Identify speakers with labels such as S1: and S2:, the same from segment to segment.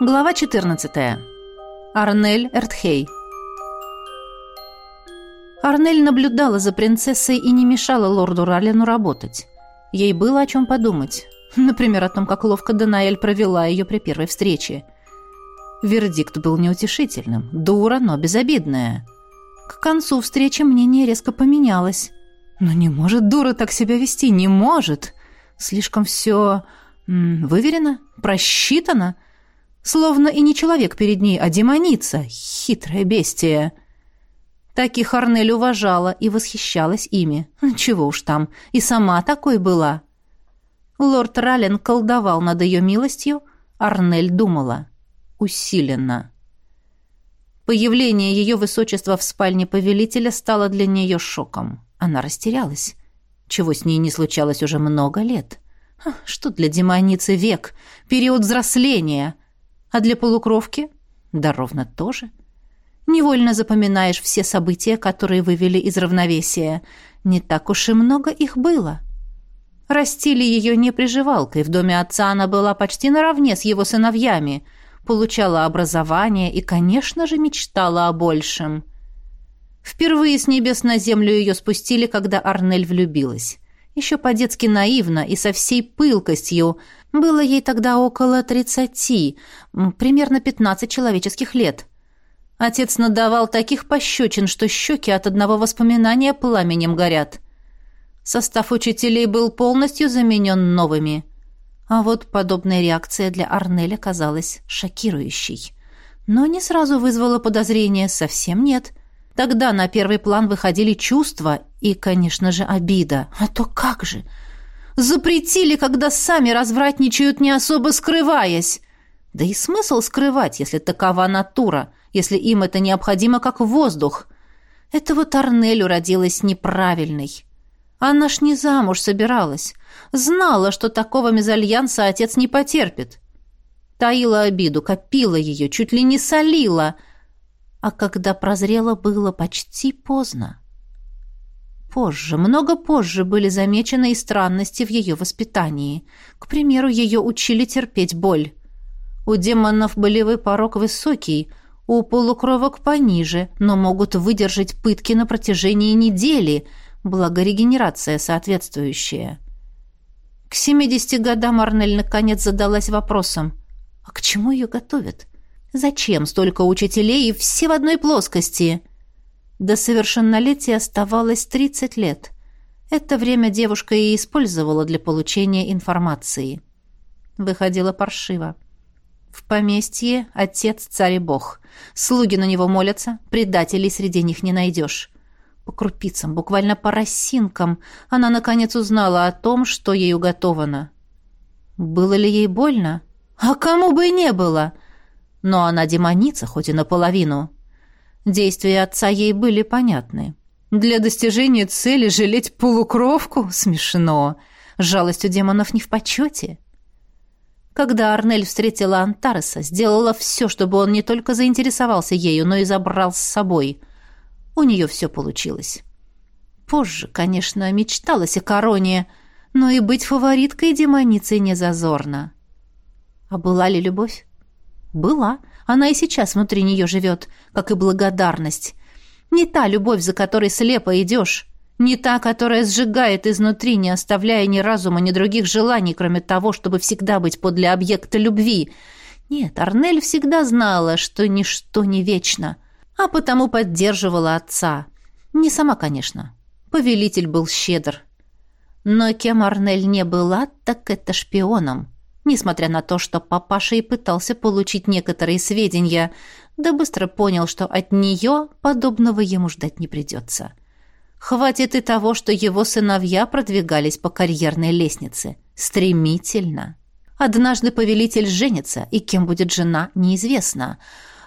S1: Глава 14. Арнель Эртхей. Арнель наблюдала за принцессой и не мешала лорду Раллену работать. Ей было о чем подумать. Например, о том, как ловко Данаэль провела ее при первой встрече. Вердикт был неутешительным. Дура, но безобидная. К концу встречи мнение резко поменялось. Но не может дура так себя вести, не может. Слишком все выверено, просчитано. Словно и не человек перед ней, а демоница, хитрое бестие. Таких Арнель уважала и восхищалась ими. Чего уж там, и сама такой была. Лорд Раллен колдовал над ее милостью, Арнель думала. Усиленно. Появление ее высочества в спальне повелителя стало для нее шоком. Она растерялась. Чего с ней не случалось уже много лет. Что для демоницы век? Период взросления — а для полукровки? Да ровно то же. Невольно запоминаешь все события, которые вывели из равновесия. Не так уж и много их было. Растили ее не приживалкой. В доме отца она была почти наравне с его сыновьями. Получала образование и, конечно же, мечтала о большем. Впервые с небес на землю ее спустили, когда Арнель влюбилась. Еще по-детски наивно и со всей пылкостью, было ей тогда около тридцати, примерно пятнадцать человеческих лет. Отец надавал таких пощечин, что щеки от одного воспоминания пламенем горят. Состав учителей был полностью заменен новыми. А вот подобная реакция для Арнеля казалась шокирующей. Но не сразу вызвала подозрения, совсем нет. Тогда на первый план выходили чувства и, конечно же, обида. А то как же... Запретили, когда сами развратничают, не особо скрываясь. Да и смысл скрывать, если такова натура, если им это необходимо как воздух. Это вот родилась неправильной. Она ж не замуж собиралась. Знала, что такого мезальянса отец не потерпит. Таила обиду, копила ее, чуть ли не солила. А когда прозрела, было почти поздно. Позже, много позже были замечены и странности в ее воспитании. К примеру, ее учили терпеть боль. У демонов болевой порог высокий, у полукровок пониже, но могут выдержать пытки на протяжении недели, благо регенерация соответствующая. К 70 годам Арнель наконец задалась вопросом, а к чему ее готовят? Зачем столько учителей и все в одной плоскости – до совершеннолетия оставалось 30 лет. Это время девушка и использовала для получения информации. Выходила паршиво. В поместье отец царь и бог. Слуги на него молятся, предателей среди них не найдешь. По крупицам, буквально по росинкам, она наконец узнала о том, что ей уготовано. Было ли ей больно? А кому бы и не было! Но она демоница, хоть и наполовину. Действия отца ей были понятны. Для достижения цели жалеть полукровку смешно. Жалость у демонов не в почете. Когда Арнель встретила Антареса, сделала все, чтобы он не только заинтересовался ею, но и забрал с собой. У нее все получилось. Позже, конечно, мечталась о короне, но и быть фавориткой демоницей не зазорно. А была ли любовь? Была. Она и сейчас внутри нее живет, как и благодарность. Не та любовь, за которой слепо идешь. Не та, которая сжигает изнутри, не оставляя ни разума, ни других желаний, кроме того, чтобы всегда быть подле объекта любви. Нет, Арнель всегда знала, что ничто не вечно, а потому поддерживала отца. Не сама, конечно. Повелитель был щедр. Но кем Арнель не была, так это шпионом несмотря на то, что папаша и пытался получить некоторые сведения, да быстро понял, что от нее подобного ему ждать не придется. Хватит и того, что его сыновья продвигались по карьерной лестнице. Стремительно. Однажды повелитель женится, и кем будет жена, неизвестно.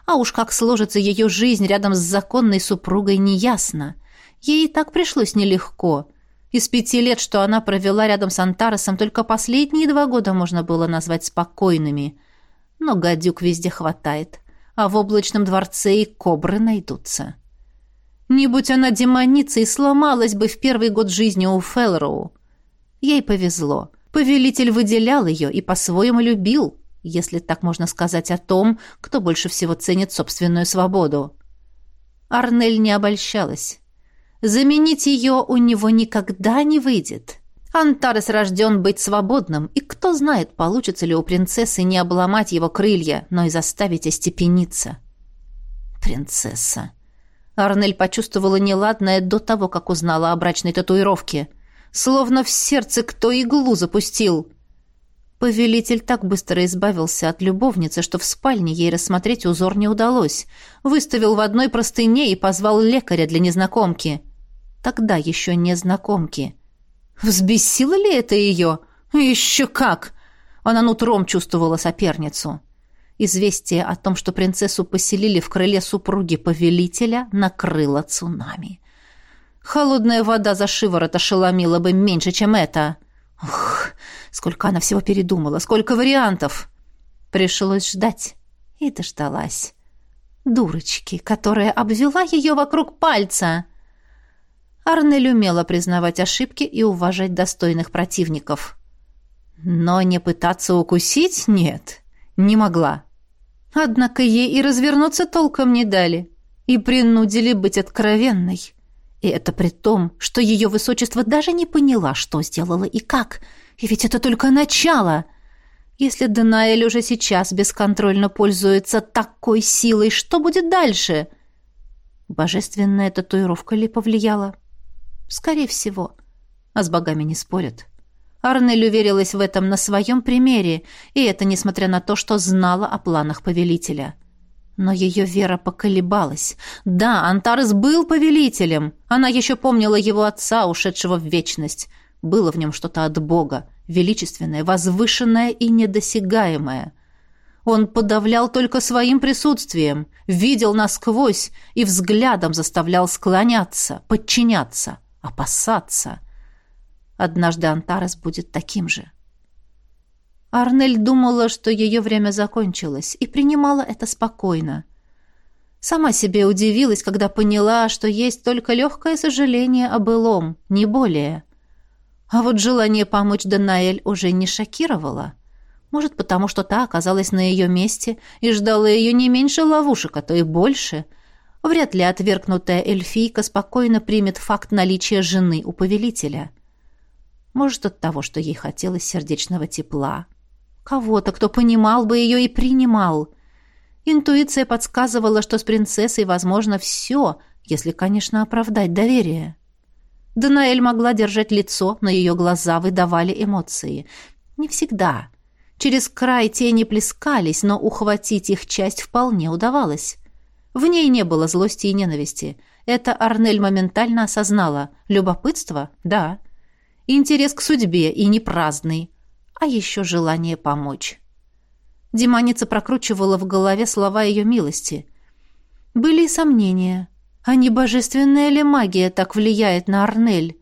S1: А уж как сложится ее жизнь рядом с законной супругой, неясно. Ей и так пришлось нелегко – из пяти лет, что она провела рядом с Антаресом, только последние два года можно было назвать спокойными. Но гадюк везде хватает, а в облачном дворце и кобры найдутся. Не будь она демоницей, сломалась бы в первый год жизни у Фелроу. Ей повезло. Повелитель выделял ее и по-своему любил. если так можно сказать о том, кто больше всего ценит собственную свободу. Арнель не обольщалась. Заменить ее у него никогда не выйдет. Антарес рожден быть свободным, и кто знает, получится ли у принцессы не обломать его крылья, но и заставить остепениться. Принцесса. Арнель почувствовала неладное до того, как узнала о брачной татуировке. Словно в сердце кто иглу запустил. Повелитель так быстро избавился от любовницы, что в спальне ей рассмотреть узор не удалось. Выставил в одной простыне и позвал лекаря для незнакомки. Тогда еще незнакомки. Взбесило ли это ее? Еще как! Она нутром чувствовала соперницу. Известие о том, что принцессу поселили в крыле супруги повелителя, накрыло цунами. Холодная вода за шиворот ошеломила бы меньше, чем это. Ух, сколько она всего передумала, сколько вариантов. Пришлось ждать. И дождалась. Дурочки, которая обвела ее вокруг пальца. Арнель умела признавать ошибки и уважать достойных противников. Но не пытаться укусить — нет, не могла. Однако ей и развернуться толком не дали, и принудили быть откровенной. И это при том, что ее высочество даже не поняла, что сделала и как. И ведь это только начало. Если Данаэль уже сейчас бесконтрольно пользуется такой силой, что будет дальше? Божественная татуировка ли повлияла? — Скорее всего. А с богами не спорят. Арнель уверилась в этом на своем примере, и это несмотря на то, что знала о планах повелителя. Но ее вера поколебалась. Да, Антарес был повелителем. Она еще помнила его отца, ушедшего в вечность. Было в нем что-то от Бога, величественное, возвышенное и недосягаемое. Он подавлял только своим присутствием, видел насквозь и взглядом заставлял склоняться, подчиняться опасаться. Однажды Антарес будет таким же. Арнель думала, что ее время закончилось, и принимала это спокойно. Сама себе удивилась, когда поняла, что есть только легкое сожаление о былом, не более. А вот желание помочь Данаэль уже не шокировало. Может, потому что та оказалась на ее месте и ждала ее не меньше ловушек, а то и больше — Вряд ли отвергнутая эльфийка спокойно примет факт наличия жены у повелителя. Может, от того, что ей хотелось сердечного тепла. Кого-то, кто понимал бы ее и принимал. Интуиция подсказывала, что с принцессой возможно все, если, конечно, оправдать доверие. Данаэль могла держать лицо, но ее глаза выдавали эмоции. Не всегда. Через край тени плескались, но ухватить их часть вполне удавалось. В ней не было злости и ненависти. Это Арнель моментально осознала. Любопытство? Да. Интерес к судьбе и не праздный. А еще желание помочь. Демоница прокручивала в голове слова ее милости. Были и сомнения. А не божественная ли магия так влияет на Арнель?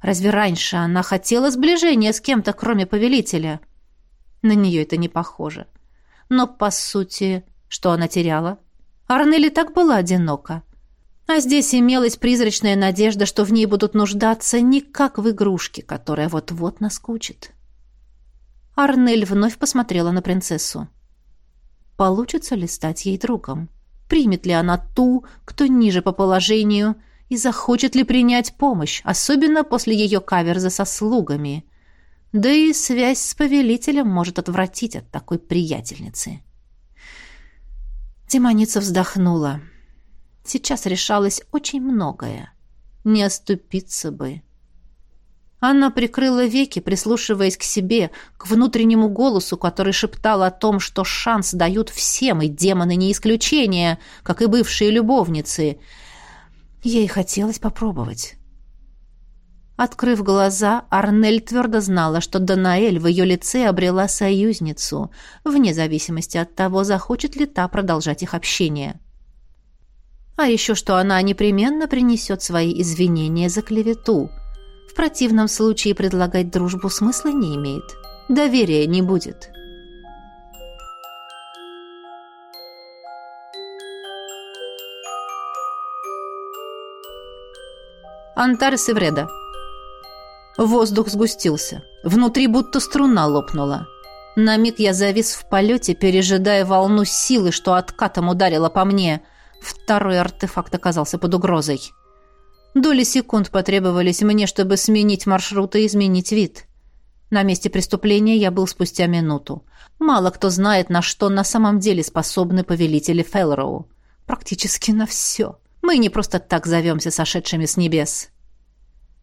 S1: Разве раньше она хотела сближения с кем-то, кроме повелителя? На нее это не похоже. Но, по сути, что она теряла? Арнелли так была одинока. А здесь имелась призрачная надежда, что в ней будут нуждаться не как в игрушке, которая вот-вот наскучит. Арнель вновь посмотрела на принцессу. Получится ли стать ей другом? Примет ли она ту, кто ниже по положению, и захочет ли принять помощь, особенно после ее каверза со слугами? Да и связь с повелителем может отвратить от такой приятельницы. Демоница вздохнула. Сейчас решалось очень многое. Не оступиться бы. Анна прикрыла веки, прислушиваясь к себе, к внутреннему голосу, который шептал о том, что шанс дают всем, и демоны не исключение, как и бывшие любовницы. Ей хотелось попробовать. Открыв глаза, Арнель твердо знала, что Данаэль в ее лице обрела союзницу, вне зависимости от того, захочет ли та продолжать их общение. А еще что она непременно принесет свои извинения за клевету. В противном случае предлагать дружбу смысла не имеет. Доверия не будет. Антарес и Вреда Воздух сгустился. Внутри будто струна лопнула. На миг я завис в полете, пережидая волну силы, что откатом ударила по мне. Второй артефакт оказался под угрозой. Доли секунд потребовались мне, чтобы сменить маршрут и изменить вид. На месте преступления я был спустя минуту. Мало кто знает, на что на самом деле способны повелители Фелроу. Практически на все. Мы не просто так зовемся сошедшими с небес.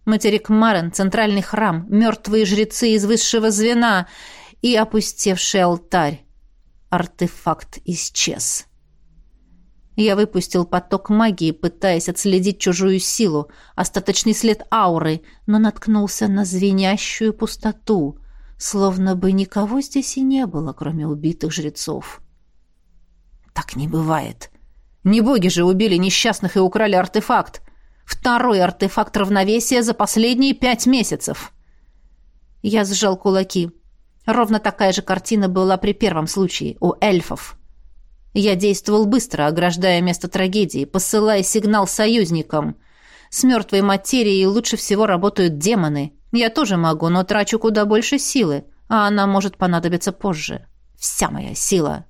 S1: Материк Марен, центральный храм, мертвые жрецы из высшего звена и опустевший алтарь. Артефакт исчез. Я выпустил поток магии, пытаясь отследить чужую силу, остаточный след ауры, но наткнулся на звенящую пустоту, словно бы никого здесь и не было, кроме убитых жрецов. Так не бывает. Не боги же убили несчастных и украли артефакт. Второй артефакт равновесия за последние пять месяцев. Я сжал кулаки. Ровно такая же картина была при первом случае, у эльфов. Я действовал быстро, ограждая место трагедии, посылая сигнал союзникам. С мертвой материей лучше всего работают демоны. Я тоже могу, но трачу куда больше силы, а она может понадобиться позже. Вся моя сила.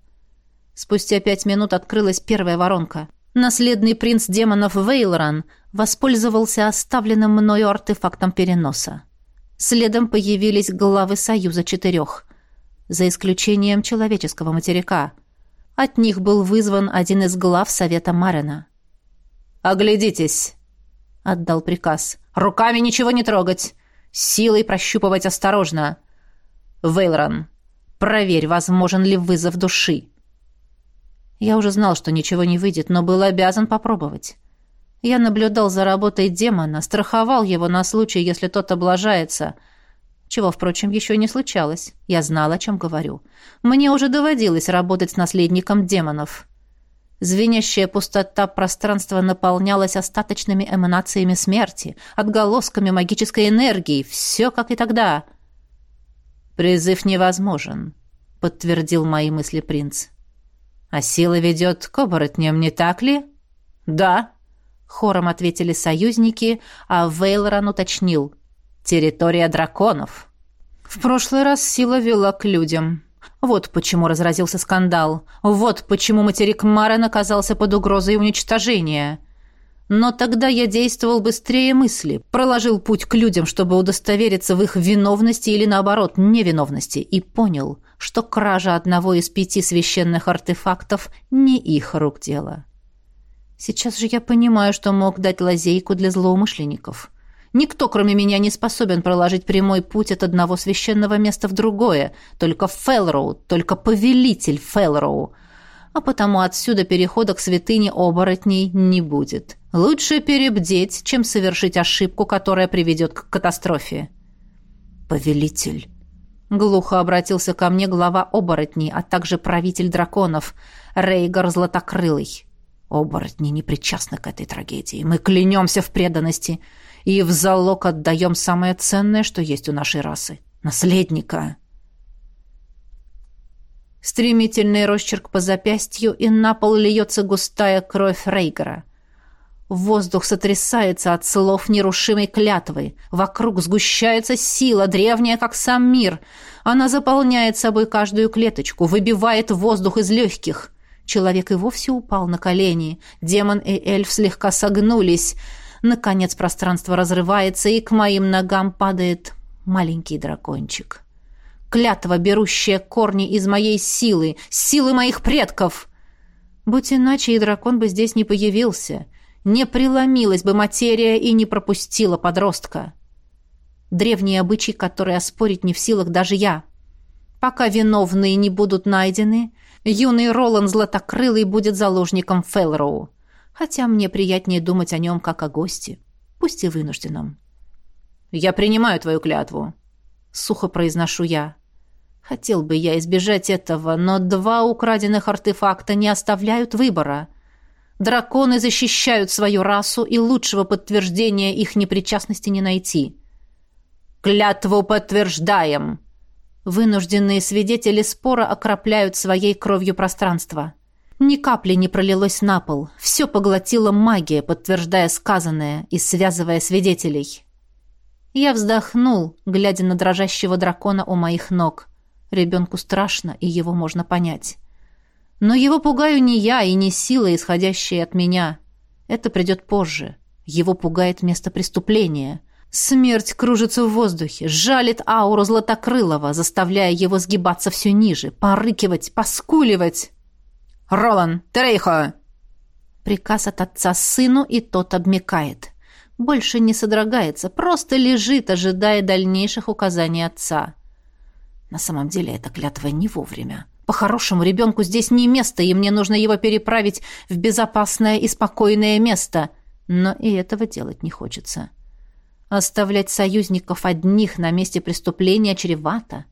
S1: Спустя пять минут открылась первая воронка. Наследный принц демонов Вейлран воспользовался оставленным мною артефактом переноса. Следом появились главы Союза Четырех, за исключением человеческого материка — от них был вызван один из глав Совета Марена. «Оглядитесь!» — отдал приказ. «Руками ничего не трогать! Силой прощупывать осторожно! Вейлран, проверь, возможен ли вызов души!» Я уже знал, что ничего не выйдет, но был обязан попробовать. Я наблюдал за работой демона, страховал его на случай, если тот облажается — чего, впрочем, еще не случалось. Я знал, о чем говорю. Мне уже доводилось работать с наследником демонов. Звенящая пустота пространства наполнялась остаточными эманациями смерти, отголосками магической энергии, все как и тогда. «Призыв невозможен», — подтвердил мои мысли принц. «А сила ведет к оборотням, не так ли?» «Да», — хором ответили союзники, а Вейлоран уточнил — Территория драконов. В прошлый раз сила вела к людям. Вот почему разразился скандал. Вот почему материк Марен оказался под угрозой уничтожения. Но тогда я действовал быстрее мысли, проложил путь к людям, чтобы удостовериться в их виновности или, наоборот, невиновности, и понял, что кража одного из пяти священных артефактов не их рук дело. Сейчас же я понимаю, что мог дать лазейку для злоумышленников. Никто, кроме меня, не способен проложить прямой путь от одного священного места в другое. Только Фелроу, только повелитель Фелроу. А потому отсюда перехода к святыне оборотней не будет. Лучше перебдеть, чем совершить ошибку, которая приведет к катастрофе. «Повелитель», — глухо обратился ко мне глава оборотней, а также правитель драконов, Рейгар Златокрылый. «Оборотни не причастны к этой трагедии. Мы клянемся в преданности» и в залог отдаем самое ценное, что есть у нашей расы — наследника. Стремительный росчерк по запястью, и на пол льется густая кровь Рейгера. Воздух сотрясается от слов нерушимой клятвы. Вокруг сгущается сила, древняя, как сам мир. Она заполняет собой каждую клеточку, выбивает воздух из легких. Человек и вовсе упал на колени. Демон и эльф слегка согнулись — Наконец пространство разрывается, и к моим ногам падает маленький дракончик. Клятва, берущая корни из моей силы, силы моих предков. Будь иначе, и дракон бы здесь не появился. Не преломилась бы материя и не пропустила подростка. Древний обычай, который оспорить не в силах даже я. Пока виновные не будут найдены, юный Ролан Златокрылый будет заложником Фелроу хотя мне приятнее думать о нем как о госте, пусть и вынужденном. «Я принимаю твою клятву», — сухо произношу я. Хотел бы я избежать этого, но два украденных артефакта не оставляют выбора. Драконы защищают свою расу, и лучшего подтверждения их непричастности не найти. «Клятву подтверждаем!» Вынужденные свидетели спора окропляют своей кровью пространство. Ни капли не пролилось на пол. Все поглотила магия, подтверждая сказанное и связывая свидетелей. Я вздохнул, глядя на дрожащего дракона у моих ног. Ребенку страшно, и его можно понять. Но его пугаю не я и не сила, исходящая от меня. Это придет позже. Его пугает место преступления. Смерть кружится в воздухе, жалит ауру Златокрылова, заставляя его сгибаться все ниже, порыкивать, поскуливать. «Ролан, Терейхо!» Приказ от отца сыну, и тот обмекает. Больше не содрогается, просто лежит, ожидая дальнейших указаний отца. На самом деле эта клятва не вовремя. По-хорошему, ребенку здесь не место, и мне нужно его переправить в безопасное и спокойное место. Но и этого делать не хочется. Оставлять союзников одних на месте преступления чревато.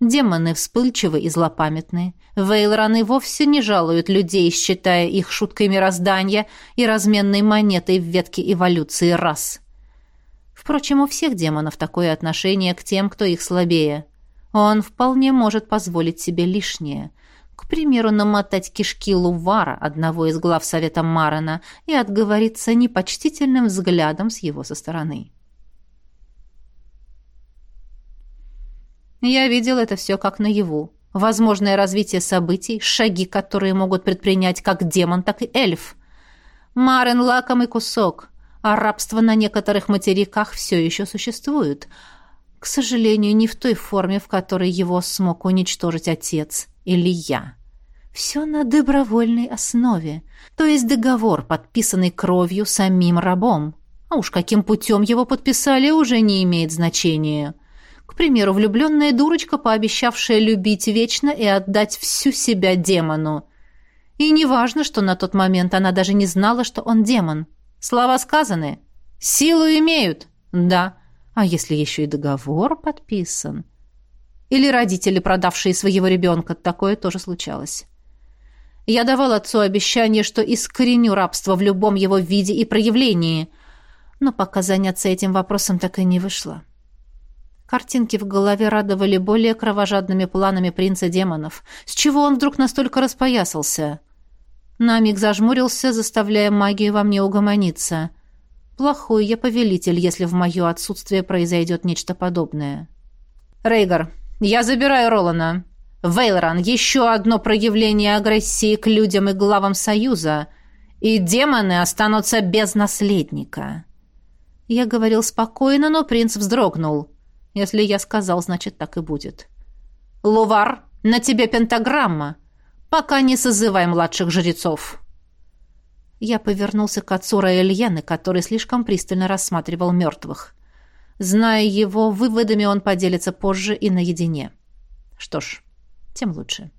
S1: Демоны вспыльчивы и злопамятны. Вейлраны вовсе не жалуют людей, считая их шуткой мироздания и разменной монетой в ветке эволюции рас. Впрочем, у всех демонов такое отношение к тем, кто их слабее. Он вполне может позволить себе лишнее. К примеру, намотать кишки Лувара, одного из глав Совета Марана, и отговориться непочтительным взглядом с его со стороны. Я видел это все как наяву. Возможное развитие событий, шаги, которые могут предпринять как демон, так и эльф. Марен — лакомый кусок, а рабство на некоторых материках все еще существует. К сожалению, не в той форме, в которой его смог уничтожить отец или я. Все на добровольной основе, то есть договор, подписанный кровью самим рабом. А уж каким путем его подписали, уже не имеет значения. — к примеру, влюбленная дурочка, пообещавшая любить вечно и отдать всю себя демону. И неважно, что на тот момент она даже не знала, что он демон. Слова сказаны. Силу имеют. Да. А если еще и договор подписан? Или родители, продавшие своего ребенка, такое тоже случалось. Я давал отцу обещание, что искореню рабство в любом его виде и проявлении, но пока заняться этим вопросом так и не вышло. Картинки в голове радовали более кровожадными планами принца демонов. С чего он вдруг настолько распоясался? На миг зажмурился, заставляя магию во мне угомониться. Плохой я повелитель, если в мое отсутствие произойдет нечто подобное. Рейгар, я забираю Ролана. Вейлран, еще одно проявление агрессии к людям и главам Союза, и демоны останутся без наследника. Я говорил спокойно, но принц вздрогнул. Если я сказал, значит, так и будет. Лувар, на тебе пентаграмма. Пока не созывай младших жрецов. Я повернулся к отцу Раэльяны, который слишком пристально рассматривал мертвых. Зная его, выводами он поделится позже и наедине. Что ж, тем лучше.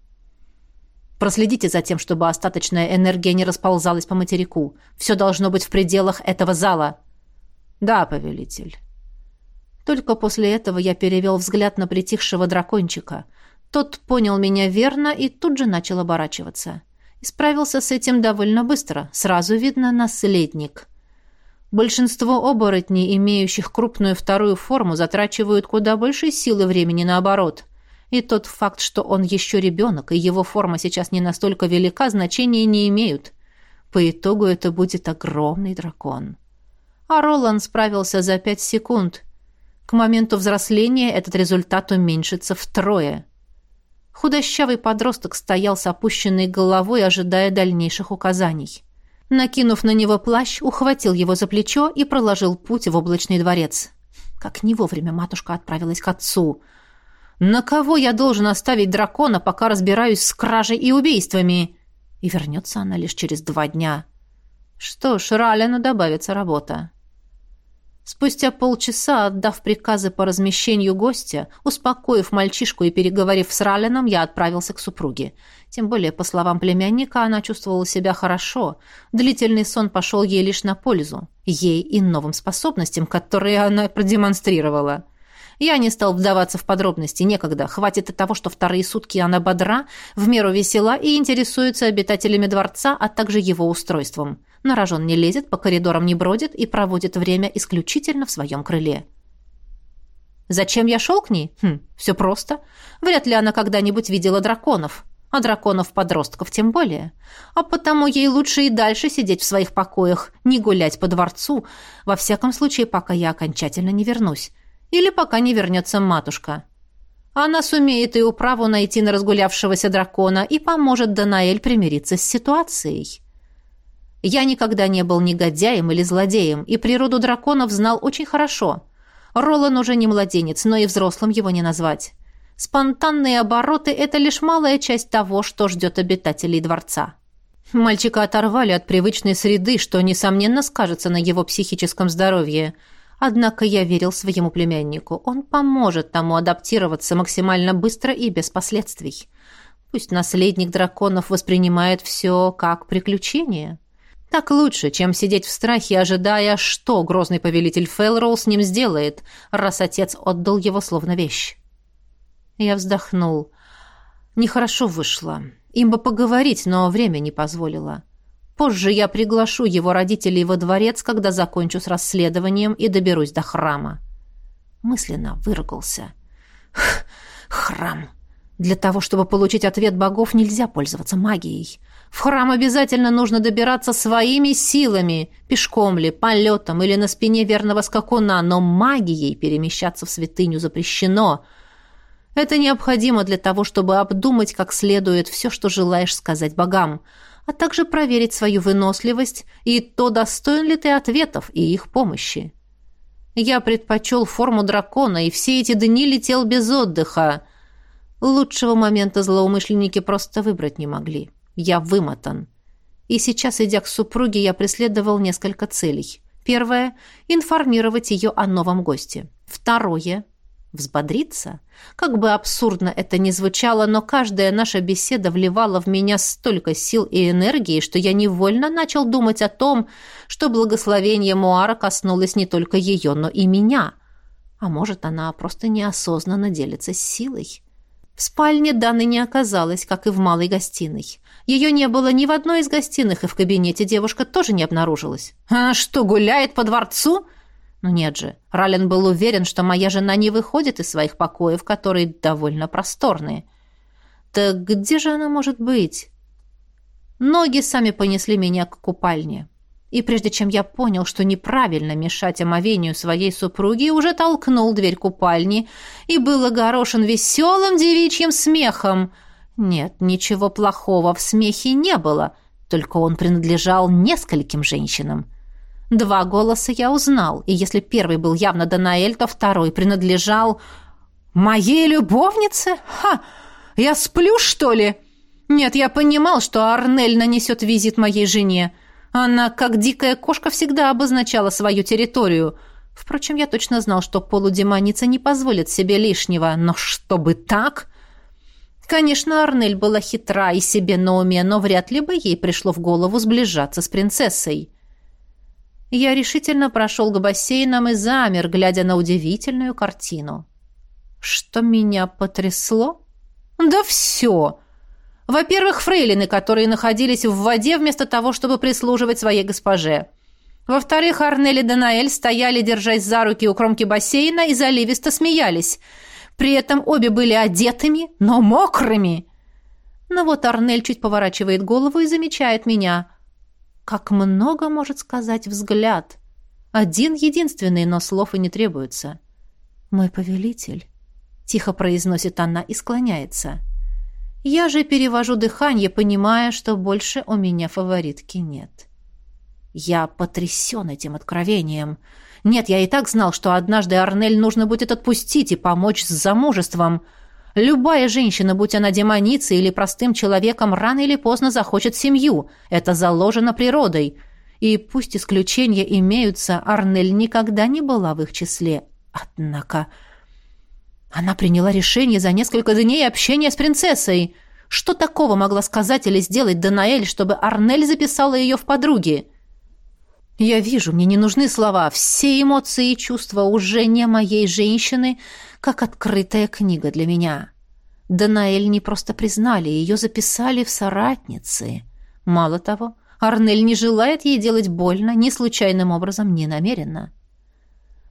S1: Проследите за тем, чтобы остаточная энергия не расползалась по материку. Все должно быть в пределах этого зала. Да, повелитель. Только после этого я перевел взгляд на притихшего дракончика. Тот понял меня верно и тут же начал оборачиваться. И справился с этим довольно быстро. Сразу видно наследник. Большинство оборотней, имеющих крупную вторую форму, затрачивают куда больше сил и времени наоборот. И тот факт, что он еще ребенок, и его форма сейчас не настолько велика, значения не имеют. По итогу это будет огромный дракон. А Ролан справился за пять секунд, к моменту взросления этот результат уменьшится втрое. Худощавый подросток стоял с опущенной головой, ожидая дальнейших указаний. Накинув на него плащ, ухватил его за плечо и проложил путь в облачный дворец. Как не вовремя матушка отправилась к отцу. «На кого я должен оставить дракона, пока разбираюсь с кражей и убийствами?» И вернется она лишь через два дня. Что ж, Ралену добавится работа. Спустя полчаса, отдав приказы по размещению гостя, успокоив мальчишку и переговорив с Ралином, я отправился к супруге. Тем более, по словам племянника, она чувствовала себя хорошо. Длительный сон пошел ей лишь на пользу. Ей и новым способностям, которые она продемонстрировала. Я не стал вдаваться в подробности, некогда. Хватит и того, что вторые сутки она бодра, в меру весела и интересуется обитателями дворца, а также его устройством. На рожон не лезет, по коридорам не бродит и проводит время исключительно в своем крыле. Зачем я шел к ней? Хм, все просто. Вряд ли она когда-нибудь видела драконов. А драконов-подростков тем более. А потому ей лучше и дальше сидеть в своих покоях, не гулять по дворцу, во всяком случае, пока я окончательно не вернусь. Или пока не вернется матушка. Она сумеет и управу найти на разгулявшегося дракона и поможет Данаэль примириться с ситуацией. Я никогда не был негодяем или злодеем, и природу драконов знал очень хорошо. Ролан уже не младенец, но и взрослым его не назвать. Спонтанные обороты – это лишь малая часть того, что ждет обитателей дворца. Мальчика оторвали от привычной среды, что, несомненно, скажется на его психическом здоровье. Однако я верил своему племяннику. Он поможет тому адаптироваться максимально быстро и без последствий. Пусть наследник драконов воспринимает все как приключение. Так лучше, чем сидеть в страхе, ожидая, что грозный повелитель Фелроу с ним сделает, раз отец отдал его словно вещь. Я вздохнул. Нехорошо вышло. Им бы поговорить, но время не позволило. Позже я приглашу его родителей во дворец, когда закончу с расследованием и доберусь до храма. Мысленно выругался. Храм. Для того, чтобы получить ответ богов, нельзя пользоваться магией. В храм обязательно нужно добираться своими силами, пешком ли, полетом или на спине верного скакуна, но магией перемещаться в святыню запрещено — это необходимо для того, чтобы обдумать как следует все, что желаешь сказать богам, а также проверить свою выносливость и то, достоин ли ты ответов и их помощи. Я предпочел форму дракона, и все эти дни летел без отдыха. Лучшего момента злоумышленники просто выбрать не могли. Я вымотан. И сейчас, идя к супруге, я преследовал несколько целей. Первое – информировать ее о новом госте. Второе – Взбодриться? Как бы абсурдно это ни звучало, но каждая наша беседа вливала в меня столько сил и энергии, что я невольно начал думать о том, что благословение Муара коснулось не только ее, но и меня. А может, она просто неосознанно делится с силой. В спальне Даны не оказалось, как и в малой гостиной. Ее не было ни в одной из гостиных, и в кабинете девушка тоже не обнаружилась. «А что, гуляет по дворцу?» Но нет же, Рален был уверен, что моя жена не выходит из своих покоев, которые довольно просторные. Так где же она может быть? Ноги сами понесли меня к купальне. И прежде чем я понял, что неправильно мешать омовению своей супруги, уже толкнул дверь купальни и был огорошен веселым девичьим смехом. Нет, ничего плохого в смехе не было, только он принадлежал нескольким женщинам. Два голоса я узнал, и если первый был явно Данаэль, то второй принадлежал... «Моей любовнице? Ха! Я сплю, что ли?» «Нет, я понимал, что Арнель нанесет визит моей жене. Она, как дикая кошка, всегда обозначала свою территорию. Впрочем, я точно знал, что полудемоница не позволит себе лишнего. Но чтобы так...» Конечно, Арнель была хитра и себе на уме, но вряд ли бы ей пришло в голову сближаться с принцессой. Я решительно прошел к бассейнам и замер, глядя на удивительную картину. Что меня потрясло? Да все! Во-первых, фрейлины, которые находились в воде вместо того, чтобы прислуживать своей госпоже. Во-вторых, Арнель и Данаэль стояли, держась за руки у кромки бассейна и заливисто смеялись. При этом обе были одетыми, но мокрыми. Но вот Арнель чуть поворачивает голову и замечает меня – как много может сказать взгляд. Один единственный, но слов и не требуется. «Мой повелитель», — тихо произносит она и склоняется. Я же перевожу дыхание, понимая, что больше у меня фаворитки нет. Я потрясен этим откровением. Нет, я и так знал, что однажды Арнель нужно будет отпустить и помочь с замужеством — Любая женщина, будь она демоницей или простым человеком, рано или поздно захочет семью. Это заложено природой. И пусть исключения имеются, Арнель никогда не была в их числе. Однако она приняла решение за несколько дней общения с принцессой. Что такого могла сказать или сделать Данаэль, чтобы Арнель записала ее в подруги? Я вижу, мне не нужны слова. Все эмоции и чувства уже не моей женщины, как открытая книга для меня. Данаэль не просто признали, ее записали в соратницы. Мало того, Арнель не желает ей делать больно ни случайным образом, ни намеренно.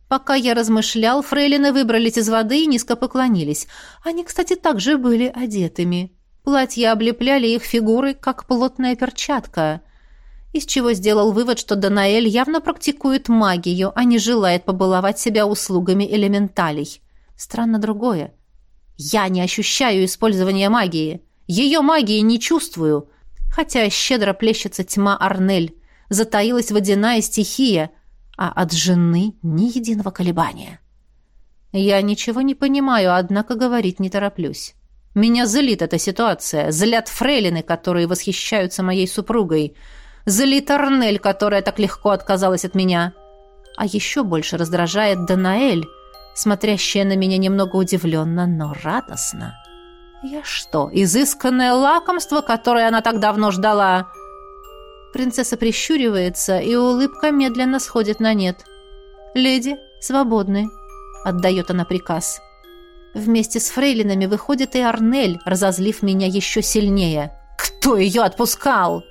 S1: Пока я размышлял, фрейлины выбрались из воды и низко поклонились. Они, кстати, также были одетыми. Платья облепляли их фигуры, как плотная перчатка. Из чего сделал вывод, что Данаэль явно практикует магию, а не желает побаловать себя услугами элементалей. Странно другое. Я не ощущаю использования магии. Ее магии не чувствую. Хотя щедро плещется тьма Арнель, затаилась водяная стихия, а от жены ни единого колебания. Я ничего не понимаю, однако говорить не тороплюсь. Меня злит эта ситуация, злят фрейлины, которые восхищаются моей супругой, злит Арнель, которая так легко отказалась от меня. А еще больше раздражает Данаэль, смотрящая на меня немного удивленно, но радостно. Я что, изысканное лакомство, которое она так давно ждала? Принцесса прищуривается, и улыбка медленно сходит на нет. «Леди, свободны», — отдает она приказ. Вместе с фрейлинами выходит и Арнель, разозлив меня еще сильнее. «Кто ее отпускал?»